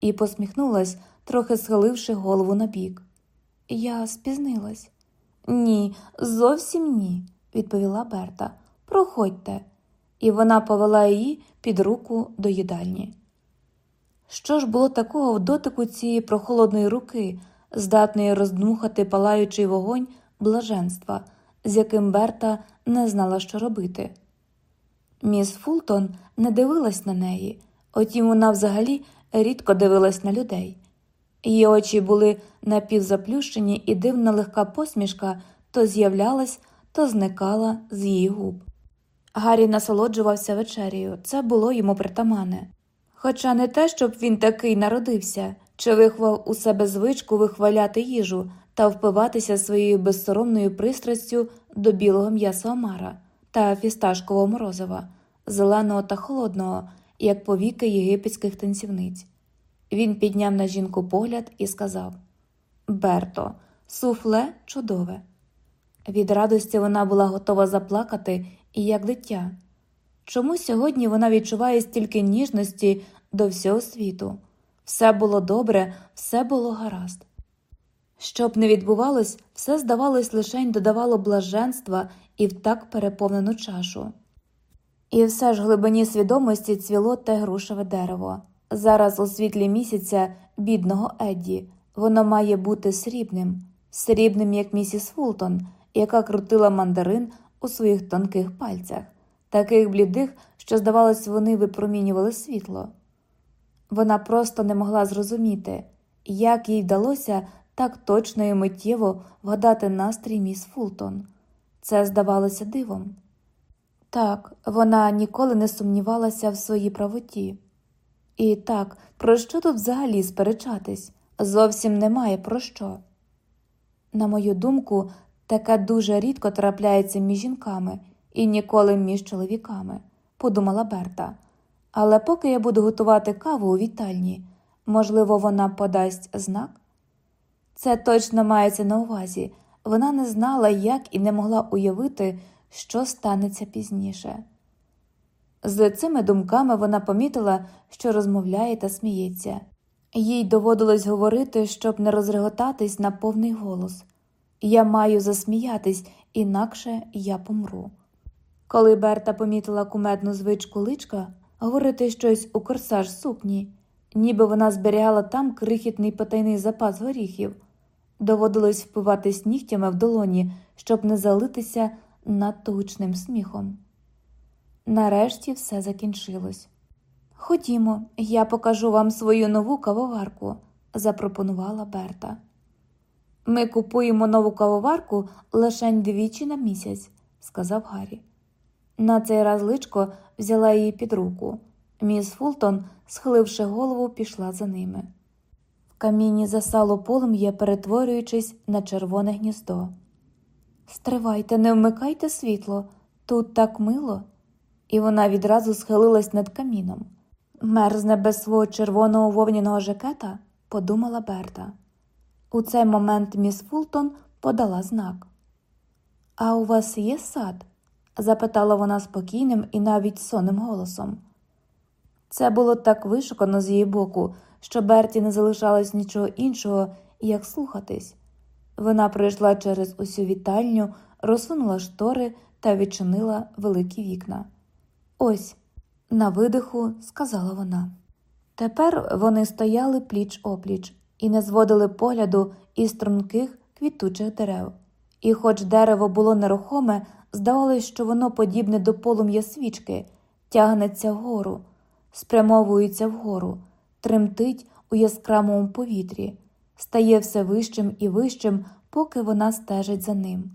і посміхнулась, трохи схиливши голову набік. Я спізнилась. Ні, зовсім ні, відповіла Берта. Проходьте. І вона повела її під руку до їдальні. Що ж було такого в дотику цієї прохолодної руки, здатної роздмухати палаючий вогонь блаженства, з яким Берта не знала, що робити? Міс Фултон не дивилась на неї, утім вона взагалі рідко дивилась на людей. Її очі були напівзаплющені, і дивна легка посмішка то з'являлась, то зникала з її губ. Гаррі насолоджувався вечерею, це було йому притамане. Хоча не те, щоб він такий народився, чи виховав у себе звичку вихваляти їжу та впиватися своєю безсоромною пристрастю до білого м'яса омара та фісташкового морозива, зеленого та холодного, як повіки єгипетських танцівниць. Він підняв на жінку погляд і сказав Берто, суфле чудове. Від радості вона була готова заплакати і як дитя. Чому сьогодні вона відчуває стільки ніжності до всього світу? Все було добре, все було гаразд. Щоб не відбувалось, все, здавалось, лишень додавало блаженства і в так переповнену чашу. І все ж глибині свідомості цвіло те грушеве дерево. Зараз у світлі місяця, бідного Едді, воно має бути срібним, срібним, як місіс Фултон, яка крутила мандарин у своїх тонких пальцях, таких блідих, що, здавалось, вони випромінювали світло. Вона просто не могла зрозуміти, як їй вдалося так точно і миттєво вгадати настрій міс Фултон. Це здавалося дивом. Так, вона ніколи не сумнівалася в своїй правоті. І так, про що тут взагалі сперечатись? Зовсім немає про що. На мою думку, таке дуже рідко трапляється між жінками і ніколи між чоловіками, подумала Берта. Але поки я буду готувати каву у вітальні, можливо, вона подасть знак? Це точно мається на увазі. Вона не знала, як і не могла уявити, що станеться пізніше. З цими думками вона помітила, що розмовляє та сміється. Їй доводилось говорити, щоб не розреготатись на повний голос Я маю засміятись, інакше я помру. Коли Берта помітила кумедну звичку личка говорити щось у корсаж сукні, ніби вона зберігала там крихітний потайний запас горіхів, доводилось впиватись нігтями в долоні, щоб не залитися надто гучним сміхом. Нарешті все закінчилось. Ходімо, я покажу вам свою нову кавоварку, запропонувала Берта. Ми купуємо нову кавоварку лише двічі на місяць, сказав Гаррі. На цей раз личко взяла її під руку. Міс Фултон, схиливши голову, пішла за ними. В каміні засало полум'я, перетворюючись на червоне гніздо. Стривайте, не вмикайте світло, тут так мило. І вона відразу схилилась над каміном. Мерзне без свого червоного вовняного жакета, подумала Берта. У цей момент міс Фултон подала знак. А у вас є сад? запитала вона спокійним і навіть сонним голосом. Це було так вишукано з її боку, що Берті не залишалось нічого іншого, як слухатись. Вона пройшла через усю вітальню, розсунула штори та відчинила великі вікна. Ось, на видиху, сказала вона. Тепер вони стояли пліч опліч і не зводили погляду із струнких квітучих дерев. І, хоч дерево було нерухоме, здавалось, що воно подібне до полум'я свічки, тягнеться вгору, спрямовується вгору, тремтить у яскравому повітрі, стає все вищим і вищим, поки вона стежить за ним,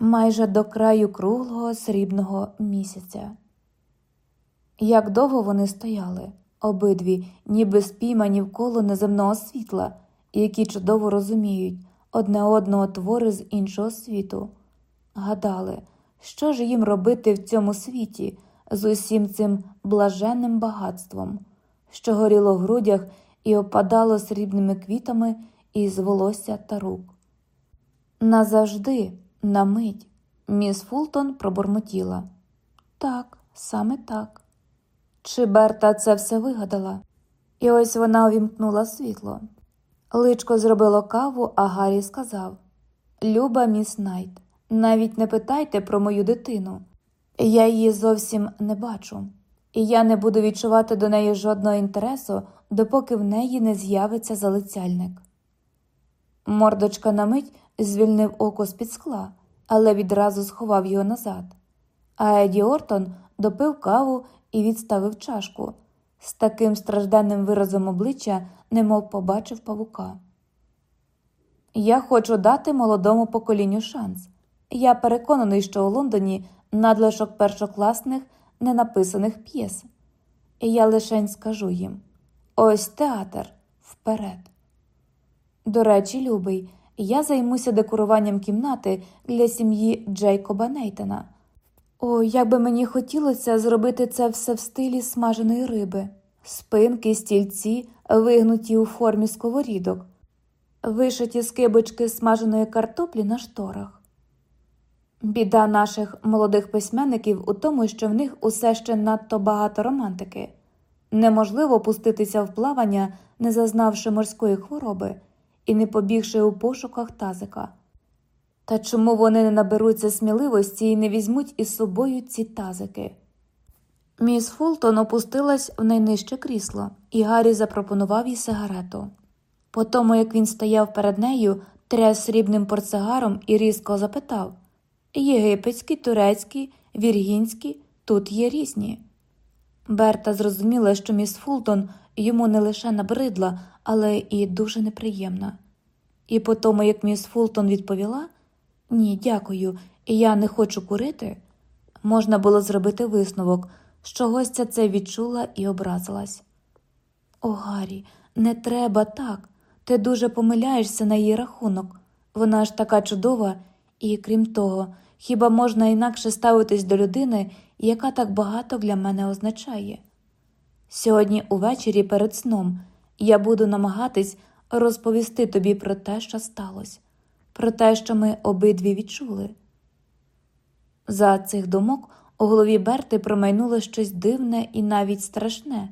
майже до краю круглого срібного місяця. Як довго вони стояли, обидві, ніби спіймані в коло неземного світла, які чудово розуміють одне одного твори з іншого світу, гадали, що ж їм робити в цьому світі з усім цим блаженним багатством, що горіло в грудях і опадало срібними квітами із волосся та рук. Назавжди, на мить, міс Фултон пробурмотіла. Так, саме так. Чи Берта це все вигадала? І ось вона увімкнула світло. Личко зробило каву, а Гаррі сказав Люба міс Найт, навіть не питайте про мою дитину. Я її зовсім не бачу, і я не буду відчувати до неї жодного інтересу, допоки в неї не з'явиться залицяльник. Мордочка на мить звільнив око з під скла, але відразу сховав його назад. А Еді Ортон допив каву і відставив чашку з таким стражденним виразом обличчя, немов побачив павука. Я хочу дати молодому поколінню шанс. Я переконаний, що у Лондоні надлишок першокласних ненаписаних п'єс. Я лишень скажу їм ось театр вперед. До речі, любий, я займуся декоруванням кімнати для сім'ї Джейкоба Нейтана. О, як би мені хотілося зробити це все в стилі смаженої риби, спинки, стільці, вигнуті у формі сковорідок, вишиті скибочки смаженої картоплі на шторах. Біда наших молодих письменників у тому, що в них усе ще надто багато романтики. Неможливо пуститися в плавання, не зазнавши морської хвороби і не побігши у пошуках тазика. Та чому вони не наберуться сміливості і не візьмуть із собою ці тазики? Міс Фултон опустилась в найнижче крісло, і Гаррі запропонував їй сигарету. По тому, як він стояв перед нею, тряс срібним портсигаром і різко запитав Єгипетські, турецькі, віргінські тут є різні. Берта зрозуміла, що міс Фултон йому не лише набридла, але і дуже неприємна. І по тому, як міс Фултон відповіла ні, дякую, я не хочу курити, можна було зробити висновок, що гостя це відчула і образилась. О, Гаррі, не треба так. Ти дуже помиляєшся на її рахунок. Вона ж така чудова, і крім того, хіба можна інакше ставитись до людини, яка так багато для мене означає? Сьогодні увечері перед сном я буду намагатись розповісти тобі про те, що сталося, про те, що ми обидві відчули. За цих думок у голові Берти промайнуло щось дивне і навіть страшне,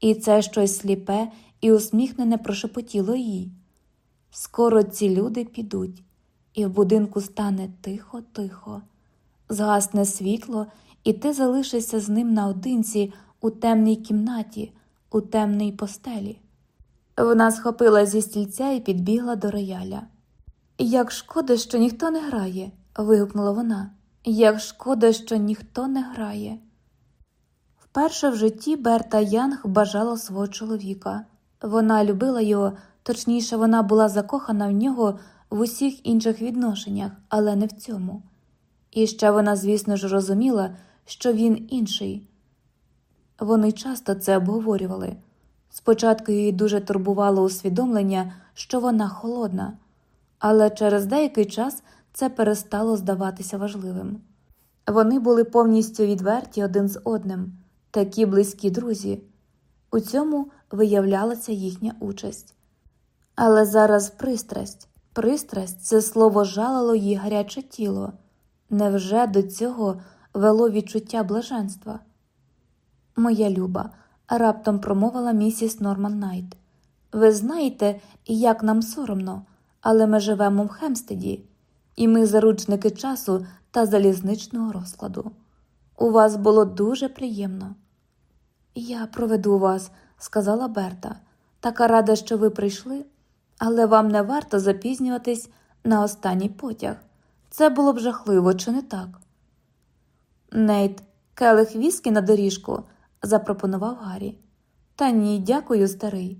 і це щось сліпе і усміхнене прошепотіло їй. Скоро ці люди підуть, і в будинку стане тихо-тихо, згасне світло, і ти залишишся з ним наодинці у темній кімнаті, у темній постелі. Вона схопила зі стільця і підбігла до рояля. Як шкода, що ніхто не грає, вигукнула вона. Як шкода, що ніхто не грає. Вперше в житті Берта Янг бажала свого чоловіка. Вона любила його, точніше, вона була закохана в нього в усіх інших відношеннях, але не в цьому. І ще вона, звісно ж, розуміла, що він інший. Вони часто це обговорювали. Спочатку її дуже турбувало усвідомлення, що вона холодна, але через деякий час це перестало здаватися важливим. Вони були повністю відверті один з одним, такі близькі друзі. У цьому виявлялася їхня участь. Але зараз пристрасть, пристрасть це слово жалило їй гаряче тіло. Невже до цього вело відчуття блаженства? Моя люба, раптом промовила місіс Норман Найт. Ви знаєте, як нам соромно, але ми живемо в Хемстеді, і ми заручники часу та залізничного розкладу. У вас було дуже приємно. Я проведу вас, сказала Берта, така рада, що ви прийшли, але вам не варто запізнюватись на останній потяг. Це було б жахливо, чи не так? Нейт, келих віскі на доріжку, запропонував Гаррі. Та ні, дякую, старий.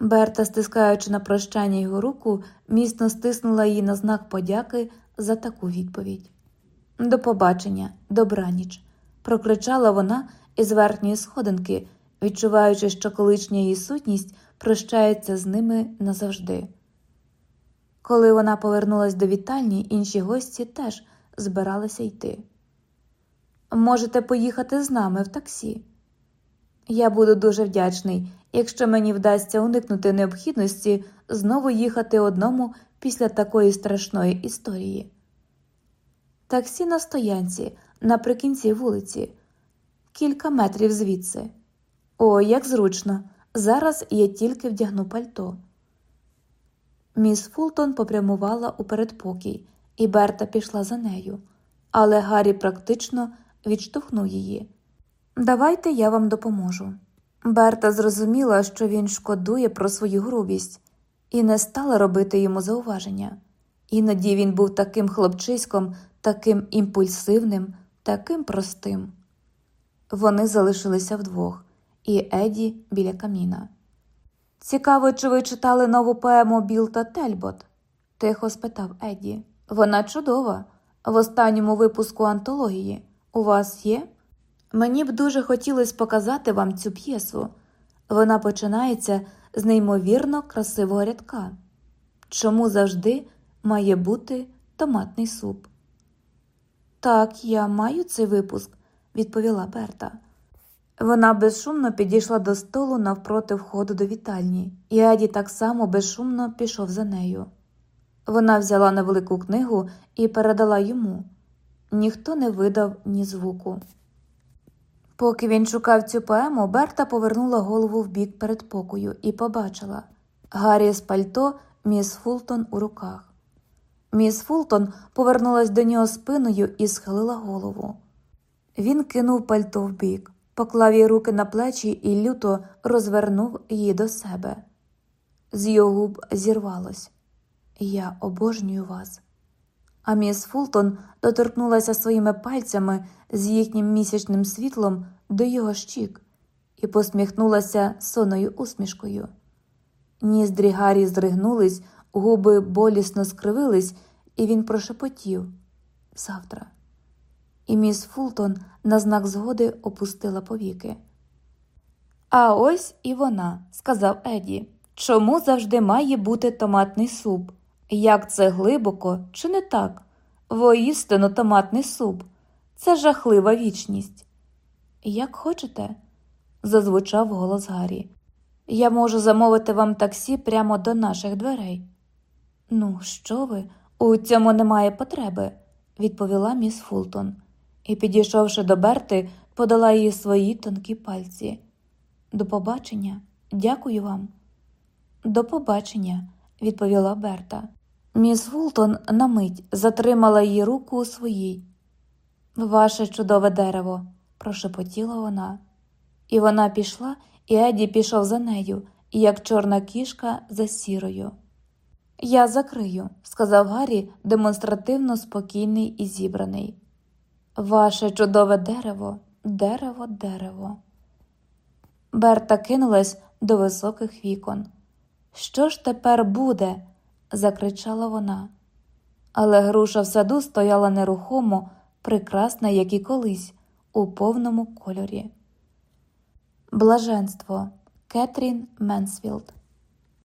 Берта, стискаючи на прощання його руку, міцно стиснула її на знак подяки за таку відповідь. До побачення, добраніч, прокричала вона із верхньої сходинки, відчуваючи, що колишня її сутність прощається з ними назавжди. Коли вона повернулась до вітальні, інші гості теж збиралися йти. Можете поїхати з нами в таксі. Я буду дуже вдячний, якщо мені вдасться уникнути необхідності знову їхати одному після такої страшної історії. Таксі на стоянці наприкінці вулиці, кілька метрів звідси. О, як зручно, Зараз я тільки вдягну пальто. Міс Фултон попрямувала у передпокій, і Берта пішла за нею, але Гаррі практично відштовхнув її. Давайте я вам допоможу. Берта зрозуміла, що він шкодує про свою грубість, і не стала робити йому зауваження. Іноді він був таким хлопчиськом, таким імпульсивним, таким простим. Вони залишилися вдвох, і Еді біля каміна. Цікаво, чи ви читали нову поему Біл та Тельбот? тихо спитав Еді. Вона чудова. В останньому випуску антології. У вас є? Мені б дуже хотілося показати вам цю п'єсу. Вона починається з неймовірно красивого рядка. Чому завжди має бути томатний суп? Так, я маю цей випуск, відповіла Берта. Вона безшумно підійшла до столу навпроти входу до вітальні, і Еді так само безшумно пішов за нею. Вона взяла невелику книгу і передала йому. Ніхто не видав ні звуку. Поки він шукав цю поему, Берта повернула голову в бік передпокою і побачила Гаррі з пальто міс Фултон у руках. Міс Фултон повернулась до нього спиною і схилила голову. Він кинув пальто вбік, поклав їй руки на плечі і люто розвернув її до себе. З його губ зірвалось Я обожнюю вас. А міс Фултон доторкнулася своїми пальцями з їхнім місячним світлом до його щік і посміхнулася сонною усмішкою. Ніздрі Гаррі здригнулись, губи болісно скривились, і він прошепотів завтра. І міс Фултон на знак згоди опустила повіки. А ось і вона, сказав Еді. Чому завжди має бути томатний суп? Як це глибоко, чи не так? Воістину томатний суп. Це жахлива вічність. Як хочете, зазвучав голос Гаррі. Я можу замовити вам таксі прямо до наших дверей. Ну, що ви? У цьому немає потреби, відповіла міс Фултон, і, підійшовши до Берти, подала їй свої тонкі пальці. До побачення, дякую вам. До побачення, відповіла Берта. Міс Фултон на мить затримала її руку у своїй. Ваше чудове дерево, прошепотіла вона. І вона пішла, і Еді пішов за нею, як чорна кішка за сірою. Я закрию, сказав Гаррі, демонстративно спокійний і зібраний. Ваше чудове дерево, дерево, дерево. Берта кинулась до високих вікон. Що ж тепер буде? Закричала вона. Але груша в саду стояла нерухомо, прекрасна, як і колись, у повному кольорі. Блаженство Кетрін Менсфілд